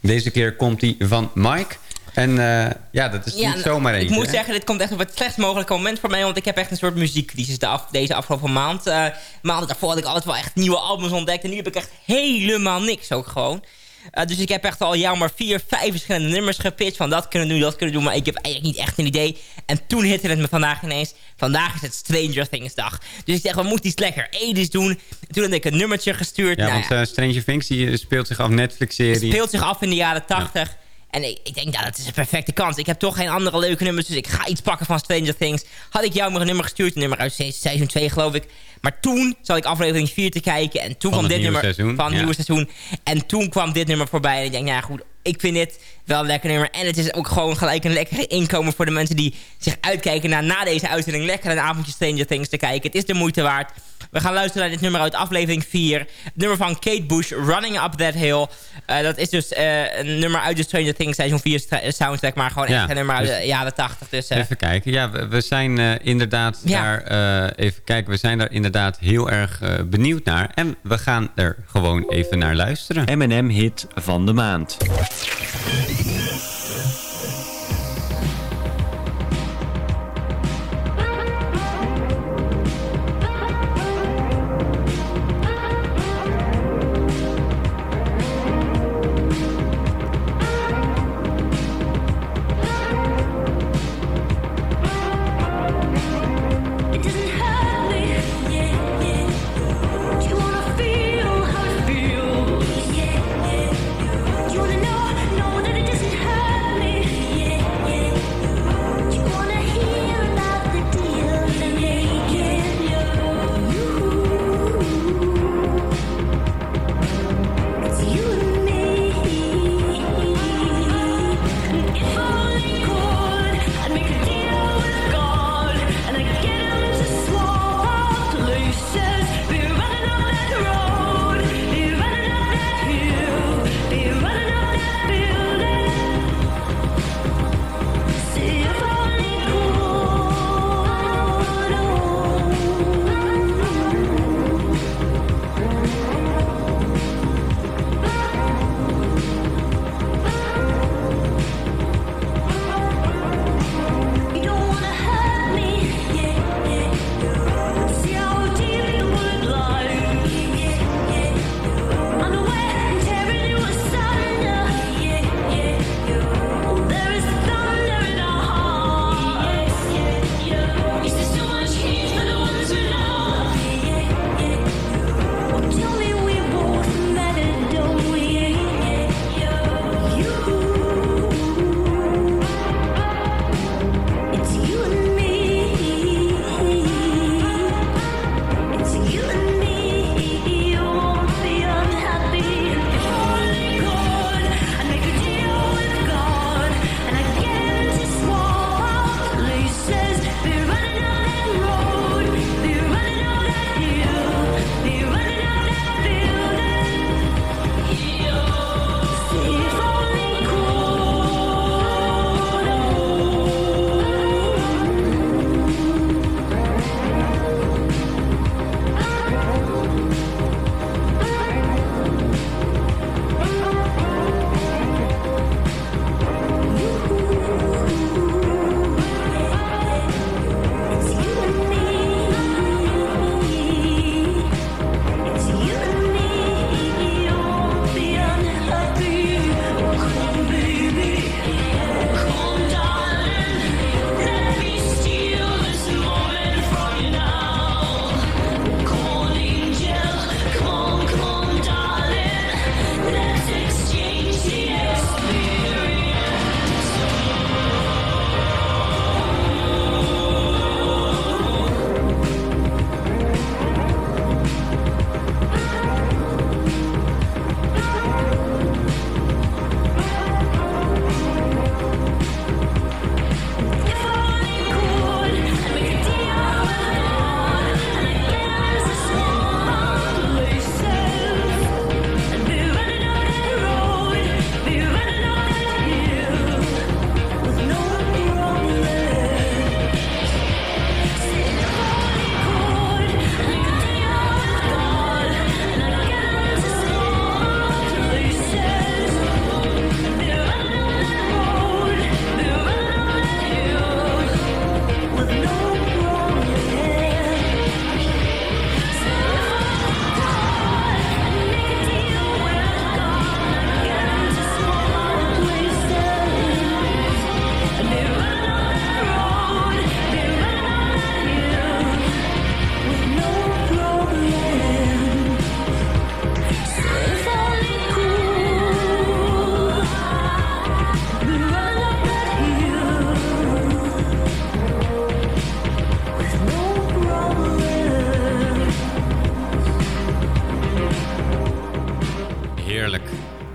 deze keer komt die van Mike. En eh, ja, dat is niet zomaar eentje. Ik moet hè? zeggen, dit komt echt op het slechtst mogelijke moment voor mij. Want ik heb echt een soort muziekcrisis de af, deze afgelopen maand. Eh maanden daarvoor had ik altijd wel echt nieuwe albums ontdekt. En nu heb ik echt helemaal niks ook gewoon. Eh, dus ik heb echt al jou maar vier, vijf verschillende nummers gepitcht. Van dat kunnen doen, dat kunnen doen. Maar ik heb eigenlijk niet echt een idee. En toen hitte het me vandaag ineens. Vandaag is het Stranger Things dag. Dus ik dacht, we moeten iets lekker edisch doen. Toen heb ik een nummertje gestuurd. Ja, Nou want Stranger Things die speelt zich af Netflix-serie. speelt zich af in de jaren 80. En ik, ik denk, nou, dat is een perfecte kans. Ik heb toch geen andere leuke nummers, dus ik ga iets pakken van Stranger Things. Had ik jou maar een nummer gestuurd, een nummer uit se- seizoen 2 geloof ik. Maar toen zat ik aflevering 4 te kijken en toen Van kwam het dit nummer seizoen, van het ja. nieuwe seizoen. En toen kwam dit nummer voorbij en ik denk, nou ja, goed, ik vind dit wel een lekker nummer. En het is ook gewoon gelijk een lekker inkomen voor de mensen die zich uitkijken naar na deze uitzending lekker een avondje Stranger Things te kijken. Het is de moeite waard. We gaan luisteren naar dit nummer uit aflevering 4. Het nummer van Kate Bush, Running Up That Hill. Eh, dat is dus eh, een nummer uit de Stranger Things seizoen 4 stra- soundtrack. Maar gewoon Ja, echt een nummer uit dus- de jaren 80. Dus, eh, Even kijken. Ja, we, we zijn eh, inderdaad Ja. daar... eh, even kijken, we zijn daar inderdaad heel erg eh, benieuwd naar. En we gaan er gewoon even naar luisteren. M&M-hit van de maand.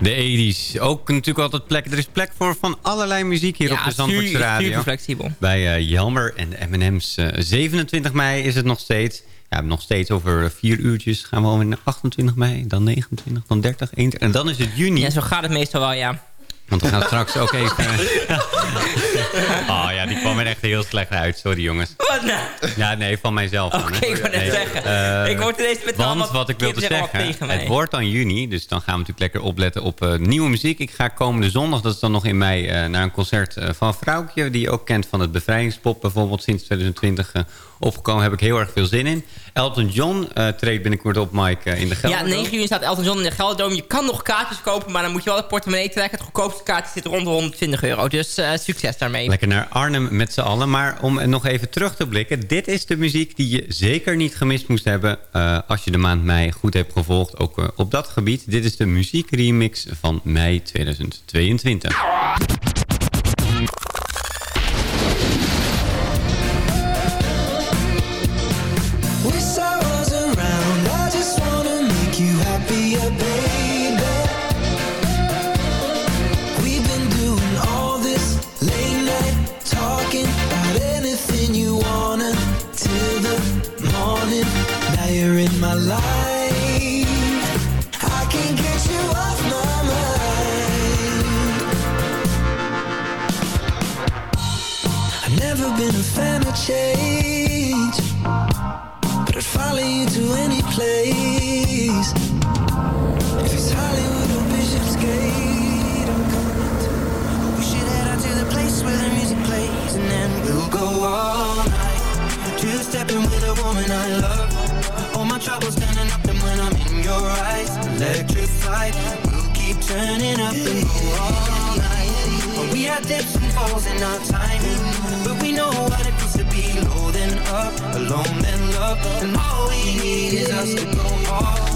De 80s. Ook natuurlijk altijd plek. Er is plek voor van allerlei muziek hier Ja, op de Zandvoortse Radio. super flexibel. Bij eh, Jelmer en de M&M's. eh, 27 mei is het nog steeds. Ja, nog steeds over vier uurtjes gaan we alweer naar 28 mei. Dan 29, dan 30, 31. En dan is het juni. Ja, zo gaat het meestal wel, ja. Want we gaan straks ook even... oh ja, die kwam er echt heel slecht uit. Sorry jongens. Wat nou? Ja, nee, van mijzelf. Oké, ik wou net Nee, zeggen. eh, ik word ineens met Want wat ik wilde zeggen, het wordt dan juni. Dus dan gaan we natuurlijk lekker opletten op eh, nieuwe muziek. Ik ga komende zondag, dat is dan nog in mei, eh, naar een concert van Vrouwtje. Die je ook kent van het Bevrijdingspop bijvoorbeeld sinds 2020 eh, opgekomen. Heb ik heel erg veel zin in. Elton John eh, treedt binnenkort op Mike eh, in de Ja, Gelderdoom. 9 juni staat Elton John in de Gelderdoom. Je kan nog kaartjes kopen, maar dan moet je wel het portemonnee trekken. Het goedkoopste kaartje zit rond de 120 euro. Dus eh, succes daarmee. Lekker naar Arnhem met z'n allen. Maar om nog even terug te blikken. Dit is de muziek die je zeker niet gemist moest hebben... als je de maand mei goed hebt gevolgd. Ook op dat gebied. Dit is de muziekremix van mei 2022. Change. But I'd follow you to any place. If it's Hollywood or Bishopsgate I'm coming We should head out to the place where the music plays And then we'll go all night. Two-stepping with a woman I love. All my troubles standing up and when I'm in your eyes Electrified We'll keep turning up and go all night. We had dips and falls in our timing But we know what it feels up Alone then love And all we need is us to go all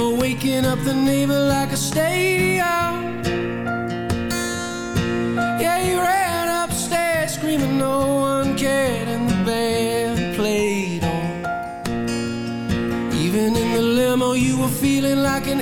remember waking up the neighbor like a stadium. Yeah, he ran upstairs screaming, no one cared, and the band played on. Even in the limo, you were feeling like an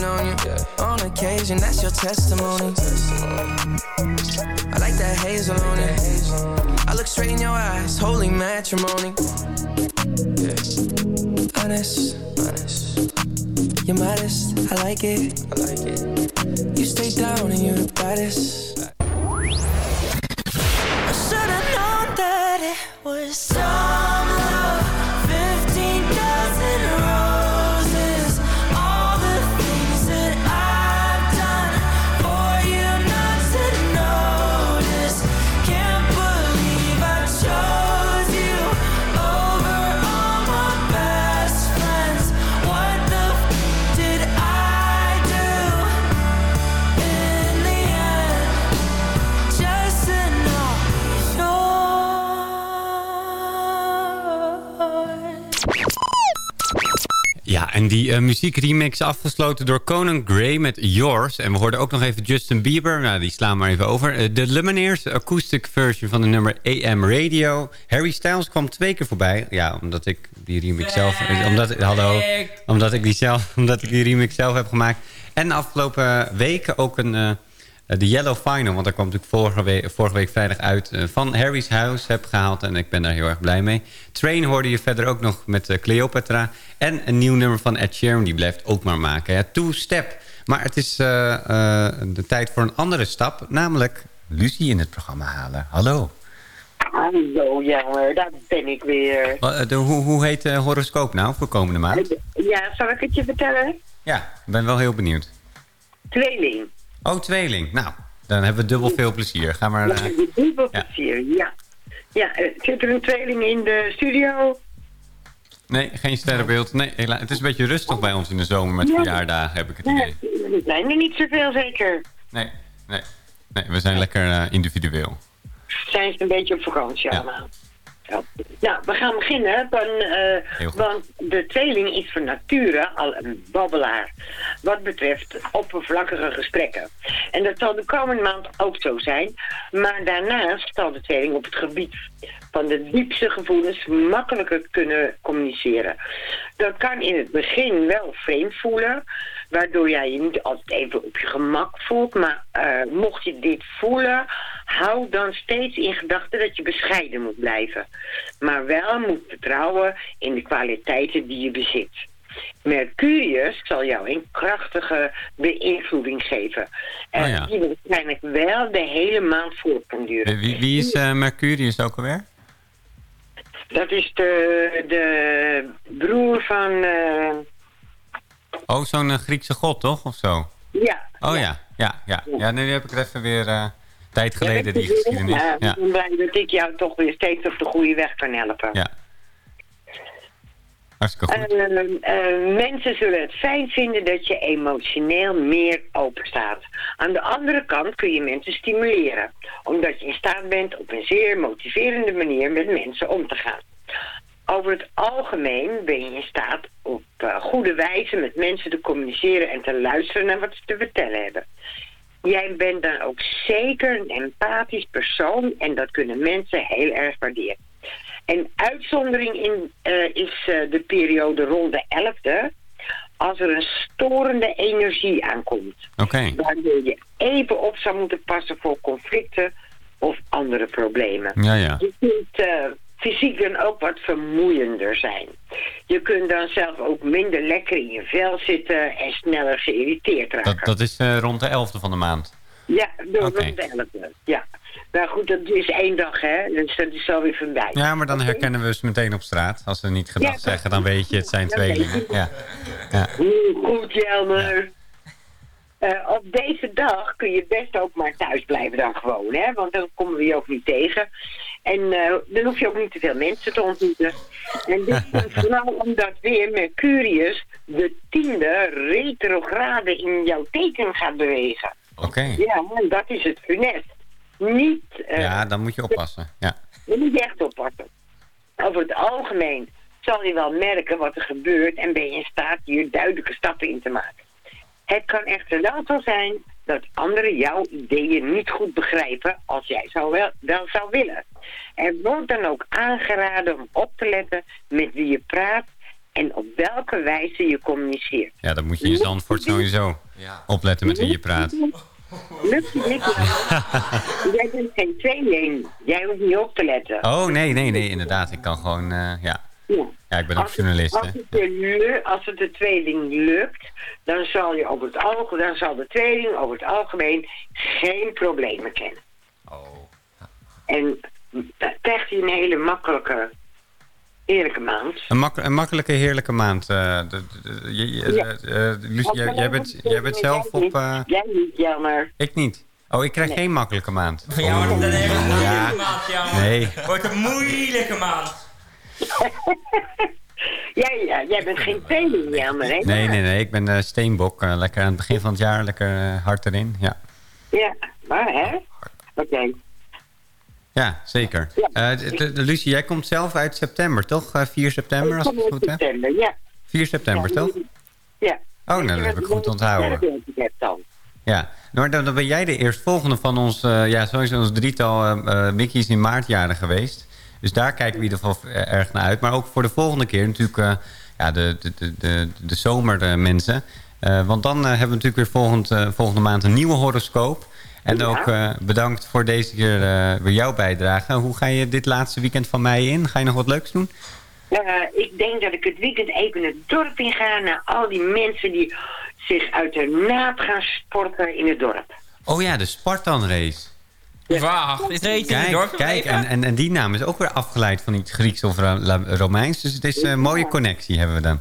the on you. On occasion, that's your testimony. I like that hazel on it. I look straight in your eyes, holy matrimony. Honest, honest. You're modest, I like it. I like it. You stay down and you're the baddest. Ja, en die uh, muziekremix afgesloten door Conan Gray met Yours. En we hoorden ook nog even Justin Bieber. Nou, die slaan maar even over. Uh, de Lumineers, acoustic version van de nummer AM Radio. Harry Styles kwam twee keer voorbij. Ja, omdat ik die remix zelf... Omdat, hallo, omdat ik die, zelf, omdat ik die remix zelf heb gemaakt. En de afgelopen weken ook een... Uh, de Yellow Final, want daar kwam natuurlijk vorige week, vorige week vrijdag uit... Uh, van Harry's House heb gehaald en ik ben daar heel erg blij mee. Train hoorde je verder ook nog met uh, Cleopatra. En een nieuw nummer van Ed Sheeran, die blijft ook maar maken. Ja, Two Step. Maar het is de tijd voor een andere stap, namelijk Lucie in het programma halen. Hallo. Hallo, jammer, daar ben ik weer. De, hoe, hoe heet de horoscoop nou voor komende maand? Ja, zal ik het je vertellen? Ja, ik ben wel heel benieuwd. Tweeling. Oh, tweeling. Nou, dan hebben we dubbel veel plezier. Ga maar... Uh, ja, dubbel ja. plezier, ja. Ja, zit er een tweeling in de studio? Nee, geen sterrenbeeld. Nee, het is een beetje rustig bij ons in de zomer met verjaardagen, heb ik het idee. Nee, zijn er niet zoveel, zeker. Nee, nee. nee we zijn lekker uh, individueel. Zijn ze een beetje op vakantie allemaal? Nou, we gaan beginnen, van, uh, want de tweeling is van nature al een babbelaar. Wat betreft oppervlakkige gesprekken. En dat zal de komende maand ook zo zijn. Maar daarnaast zal de tweeling op het gebied van de diepste gevoelens makkelijker kunnen communiceren. Dat kan in het begin wel vreemd voelen, waardoor jij je niet altijd even op je gemak voelt. Maar uh, mocht je dit voelen, hou dan steeds in gedachten dat je bescheiden moet blijven. Maar wel moet vertrouwen in de kwaliteiten die je bezit. Mercurius zal jou een krachtige beïnvloeding geven. En oh ja. die waarschijnlijk wel de hele maand voort kan duren. Wie, wie is uh, Mercurius ook alweer? Dat is de, de broer van... Uh... Oh, zo'n uh, Griekse god, toch? Of zo? Ja. Oh ja, ja, ja. Ja, nu heb ik het even weer uh, tijd geleden, die geschiedenis. Ja, ja. dat ik jou toch weer steeds op de goede weg kan helpen. Ja. Hartstikke goed. Uh, mensen zullen het fijn vinden dat je emotioneel meer open staat. Aan de andere kant kun je mensen stimuleren. Omdat je in staat bent op een zeer motiverende manier met mensen om te gaan. Over het algemeen ben je in staat op uh, goede wijze met mensen te communiceren en te luisteren naar wat ze te vertellen hebben. Jij bent dan ook zeker een empathisch persoon en dat kunnen mensen heel erg waarderen. Een uitzondering in, uh, is uh, de periode rond de 11e. Als er een storende energie aankomt. Okay. Waardoor je even op zou moeten passen voor conflicten of andere problemen. Ja, ja. Je kunt uh, fysiek dan ook wat vermoeiender zijn. Je kunt dan zelf ook minder lekker in je vel zitten en sneller geïrriteerd raken. Dat, dat is rond de 11e van de maand? Ja, rond okay. de 11e. Ja. Nou goed, dat is één dag, hè. Dus dat is alweer voorbij. Ja, maar dan herkennen we ze meteen op straat. Als ze niet gedag ja, zeggen, dan weet je, het zijn tweelingen. Ja. Ja. Goed, Jelmer. Ja. Uh, op deze dag kun je best ook maar thuis blijven dan gewoon, hè. Want dan komen we je ook niet tegen. En uh, dan hoef je ook niet te veel mensen te ontmoeten. En dit komt vooral omdat weer Mercurius de tiende retrograde in jouw teken gaat bewegen. Oké. Okay. Ja, en dat is het funest niet... Uh, ja, dan moet je oppassen. Ja. Dan moet je echt oppassen. Over het algemeen zal je wel merken wat er gebeurt... en ben je in staat hier duidelijke stappen in te maken. Het kan echter wel zo zijn dat anderen jouw ideeën niet goed begrijpen... als jij zou wel, wel zou willen. Er wordt dan ook aangeraden om op te letten met wie je praat... en op welke wijze je communiceert. Ja, dan moet je in Zandvoort sowieso ja. opletten met wie je praat. Lukt het niet. Jij bent geen tweeling. Jij hoeft niet op te letten. Oh, nee, nee, nee, inderdaad. Ik kan gewoon, uh, ja. Ja. Ja, ik ben ook journalist. Als het, de, als het de tweeling lukt, dan zal je over het algemeen, dan zal de tweeling over het algemeen geen problemen kennen. Oh. En dat krijgt hij een hele makkelijke heerlijke maand. Een, mak een makkelijke, heerlijke maand. Uh, de, de, je, je, ja. uh, Lucie, jij, jij, bent, jij bent zelf op... Uh... Jij niet, jammer. Ik niet. Oh, ik krijg nee. geen makkelijke maand. Van jou wordt het een hele moeilijke ja. maand, jammer. Nee. Wordt een moeilijke maand. jij, ja, jij bent geen tweeling, jammer, hè? Nee, nee, nee. Ik ben steenbok. lekker aan het begin van het jaar, lekker hard erin. Ja, ja maar hè? Oké. Okay. Ja, zeker. Ja. Uh, Lucie, jij komt zelf uit september, toch? Uh, 4 september, als ik het goed heb? september, ja. 4 september, toch? Ja. Oh, nou, dat heb ik goed onthouden. dan. Ja, maar dan, dan ben jij de eerstvolgende van ons, eh, ja, sowieso ons drietal uh, Mickey's in maartjaren geweest. Dus daar kijken we in ieder geval erg naar uit. Maar ook voor de volgende keer natuurlijk uh, ja, de, de, de, de, de zomermensen. want dan hebben we natuurlijk weer volgend, volgende maand een nieuwe horoscoop. En Ja. ook bedankt voor deze keer weer jouw bijdrage. Hoe ga je dit laatste weekend van mei in? Ga je nog wat leuks doen? Eh, ik denk dat ik het weekend even het dorp in ga naar al die mensen die zich uit de naad gaan sporten in het dorp. Oh ja, de Spartan race. Wacht, is Kijk, kijk en, en, en die naam is ook weer afgeleid van iets Grieks of Romeins. Dus het is een mooie connectie hebben we dan.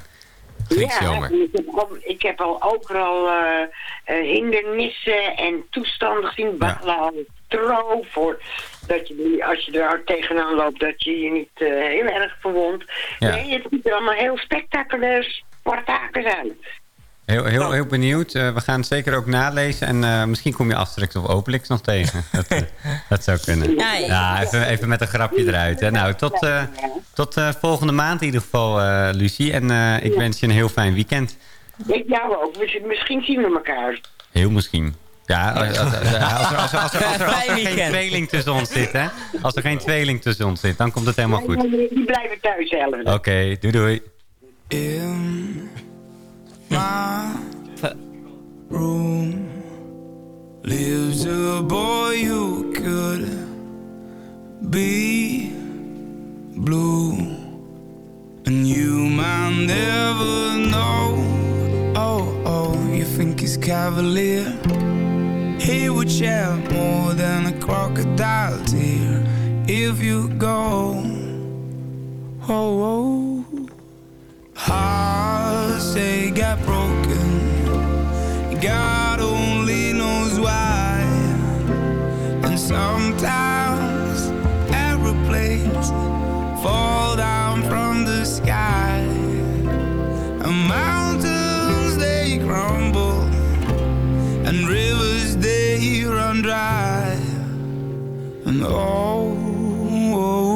Grieks ja. Ik heb, al, ik heb al overal eh, eh, hindernissen en toestanden gezien. Balen al tro voor dat je die- als je er tegenaan loopt dat je je niet eh, heel erg verwondt. Ja. Nee, het ziet er allemaal heel spectaculair Spartakers uit. Heel, heel, heel benieuwd. Eh, we gaan het zeker ook nalezen. En eh, misschien kom je Asterix of Obelix nog tegen. dat, eh, dat zou kunnen. Ja, even, even met een grapje eruit. Hè. Nou, tot, eh, tot eh, volgende maand in ieder geval, eh, Lucie. En eh, ik wens je een heel fijn weekend. Ik jou ook. Misschien zien we elkaar. Heel misschien. Ja, als, als, als, als, er- als, er- als, er- als er- als er Fijn geen tweeling tussen ons zit, hè? Als er geen tweeling tussen ons zit, dan komt het helemaal goed. Die blijven thuis zelf. Oké, doei doei. In my room lives a boy who could be blue, and you might never know. Oh, oh, you think he's cavalier? He would shed more than a crocodile tear if you go. Oh, oh. Hearts they got broken. God only knows why. And sometimes aeroplanes fall down from the sky. And mountains they crumble. And rivers they run dry. And oh, oh, oh,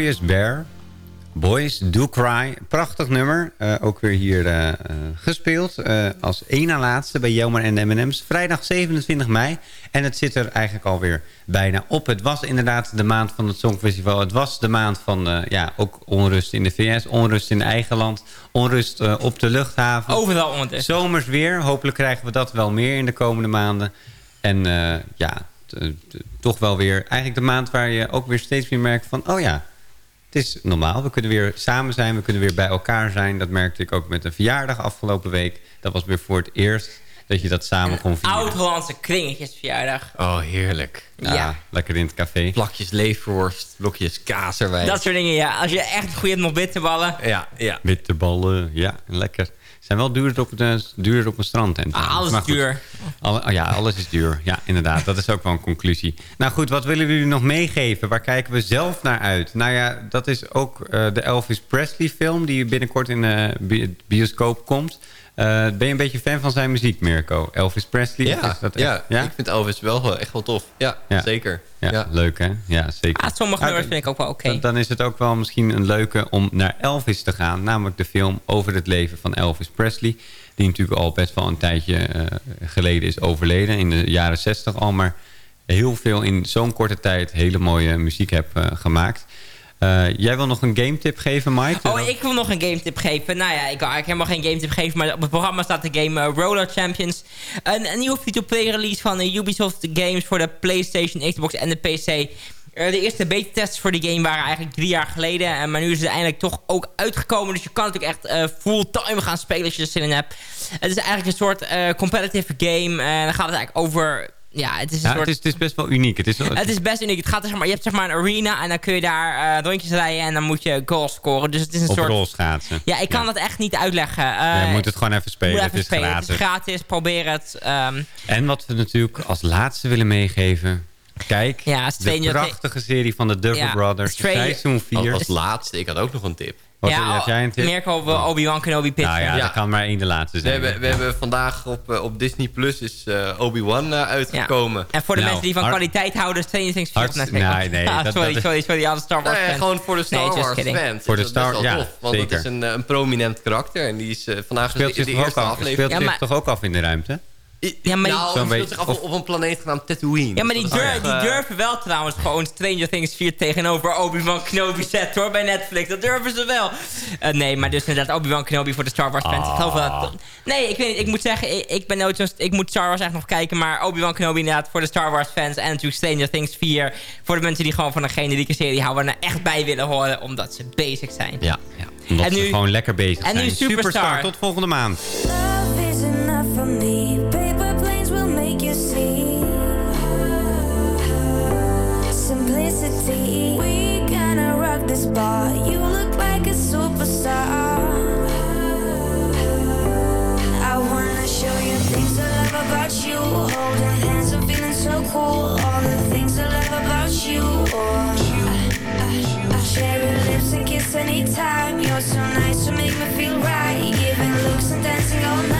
Bear, Boys Do Cry. Prachtig nummer. Eh, ook weer hier eh, eh, gespeeld. als één na laatste bij Jelmer en de M&M's. Vrijdag 27 mei. En het zit er eigenlijk alweer bijna op. Het was inderdaad de maand van het Songfestival. Het was de maand van ja, ook onrust in de VS. Onrust in eigen land. Onrust op de luchthaven. Overal ondertussen. Zomers weer. Hopelijk krijgen we dat wel meer in de komende maanden. En ja, toch wel weer eigenlijk de maand waar je ook weer steeds meer merkt van... oh ja, het is normaal. We kunnen weer samen zijn. We kunnen weer bij elkaar zijn. Dat merkte ik ook met een verjaardag afgelopen week. Dat was weer voor het eerst dat je dat samen kon vieren. Oud-Hollandse kringetjesverjaardag. Oh, heerlijk. Ja, Ja. lekker in het café. Plakjes leverworst, blokjes kaas erbij. Dat soort dingen, ja. Als je echt goed hebt nog bitterballen. Ja, ja. Bitterballen, ja, lekker. Zijn wel duurder op, duurder op een strand. En Ah, alles is duur. Alle- oh ja, alles is duur. Ja, inderdaad. Dat is ook wel een conclusie. Nou goed, wat willen jullie nog meegeven? Waar kijken we zelf naar uit? Nou ja, dat is ook eh, de Elvis Presley film... die binnenkort in de bi- bioscoop komt. Eh, ben je een beetje fan van zijn muziek, Mirko? Elvis Presley? Ja, Is dat ja, echt- ja? ik vind Elvis wel wel echt wel tof. Ja, Ja. zeker. Ja, Ja. leuk hè? Ja, zeker. Ah, sommige Ah, nummers vind ik ook wel oké. Dan, dan is het ook wel misschien een leuke om naar Elvis te gaan. Namelijk de film over het leven van Elvis Presley. Die natuurlijk al best wel een tijdje eh, geleden is overleden. In de jaren zestig al. Maar heel veel in zo'n korte tijd hele mooie muziek heb eh, gemaakt. Eh, jij wil nog een game tip geven, Mike? Oh, ik wil nog een game tip geven. Nou ja, ik wil eigenlijk helemaal geen game tip geven. Maar op het programma staat de game eh, Roller Champions. Een, een nieuwe free-to-play release van eh, Ubisoft Games voor de PlayStation, Xbox en de PC. De eerste beta-tests voor die game waren eigenlijk drie jaar geleden. Maar nu is het eindelijk toch ook uitgekomen. Dus je kan natuurlijk echt fulltime gaan spelen als je er zin in hebt. Het is eigenlijk een soort competitive game. En dan gaat het eigenlijk over... Ja, het is een Ja, soort... het, is, het is best wel uniek. Het is, Het is best uniek. Het gaat, er, zeg maar, je hebt zeg maar een arena en dan kun je daar eh, rondjes rijden en dan moet je goals scoren. Dus het is een op soort... rolschaatsen. Ja, ik kan dat echt niet uitleggen. Je Eh, moet het gewoon even spelen. moet het even is spelen. gratis. Het is gratis, probeer het. Ehm, En wat we natuurlijk als laatste willen meegeven... Kijk, Ja, de prachtige serie van de Duffer Ja, Brothers. Stranger- Seizoen 4. Als laatste, ik had ook nog een tip. Wat, ja, heb jij een tip? Wil Obi-Wan Kenobi pitchen. Nou ja, Ja. dat kan maar één de laatste We zijn. hebben, we hebben vandaag op, eh, op Disney Plus is eh, Obi-Wan eh, uitgekomen. En voor de Nou, mensen die van kwaliteit houden, Stranger Things 4 op Hartst- Netflix. nee, nee, Ah, dat- sorry, dat- sorry, sorry, alle Star Wars Nee, gewoon voor de Star Nee, Wars fans. Voor is de Star- wel ja, tof. Want zeker. het is een, een prominent karakter. En die is eh, vandaag Speelt is zich, de, de eerste af, aflevering. speelt zich toch ook af in de ruimte? Ja, maar die- nou, beetje- zich af of- op een planeet genaamd Tatooine. Ja, maar die, die eh, durven wel trouwens gewoon Stranger Things 4 tegenover Obi-Wan Kenobi zetten hoor, bij Netflix. Dat durven ze wel. Eh, nee, maar dus inderdaad Obi-Wan Kenobi voor de Star Wars fans. Ik geloof wel Ah. dat... Nee, ik weet niet. Ik moet zeggen, ik, ik ben nooit zo'n... Ik moet Star Wars echt nog kijken, maar Obi-Wan Kenobi inderdaad voor de Star Wars fans. En natuurlijk Stranger Things 4 voor de mensen die gewoon van een generieke serie houden en er echt bij willen horen, omdat ze basic zijn. Ja, ja. Omdat En ze nu- gewoon lekker bezig en zijn. nu Superstar. Tot volgende maand. Love is enough for me. This bar. You look like a superstar. I wanna show you things I love about you. Holding hands and feeling so cool. All the things I love about you. Oh, share your lips and kiss anytime. You're so nice to make me feel right. Giving looks and dancing all night.